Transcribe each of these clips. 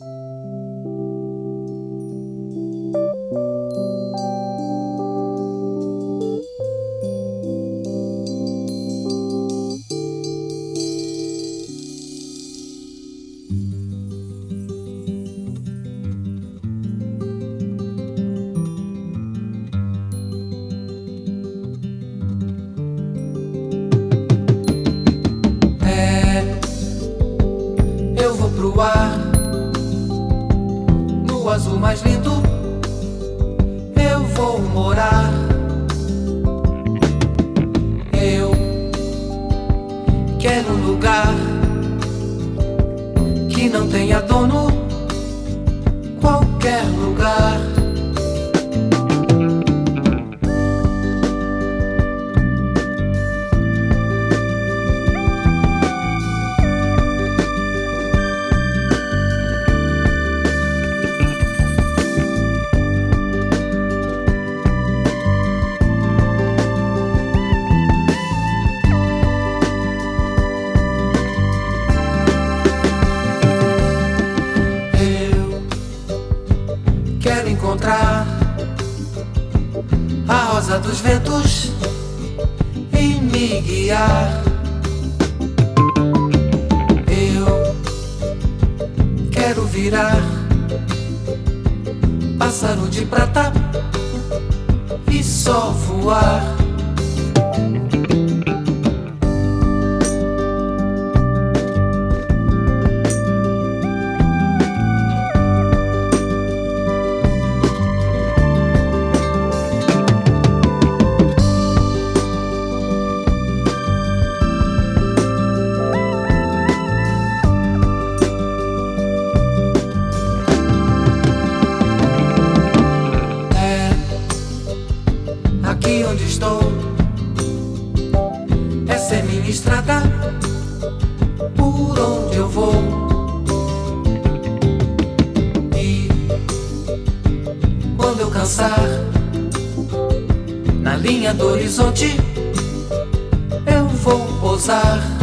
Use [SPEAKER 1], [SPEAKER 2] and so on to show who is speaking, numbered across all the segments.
[SPEAKER 1] you azul mais lindo eu vou morar. Eu quero um lugar que não tenha dono, qualquer lugar. encontrar a rosa dos ventos e me guiar. Eu quero virar pássaro de prata e só voar. onde estou. Essa é minha estrada, por onde eu vou. E quando eu cansar, na linha do horizonte, eu vou pousar.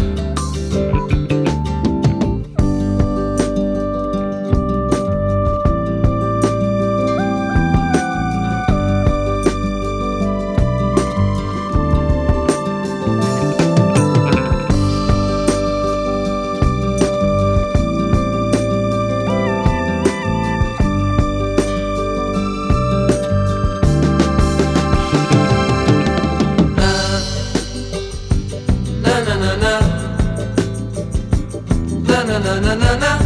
[SPEAKER 1] na na na na na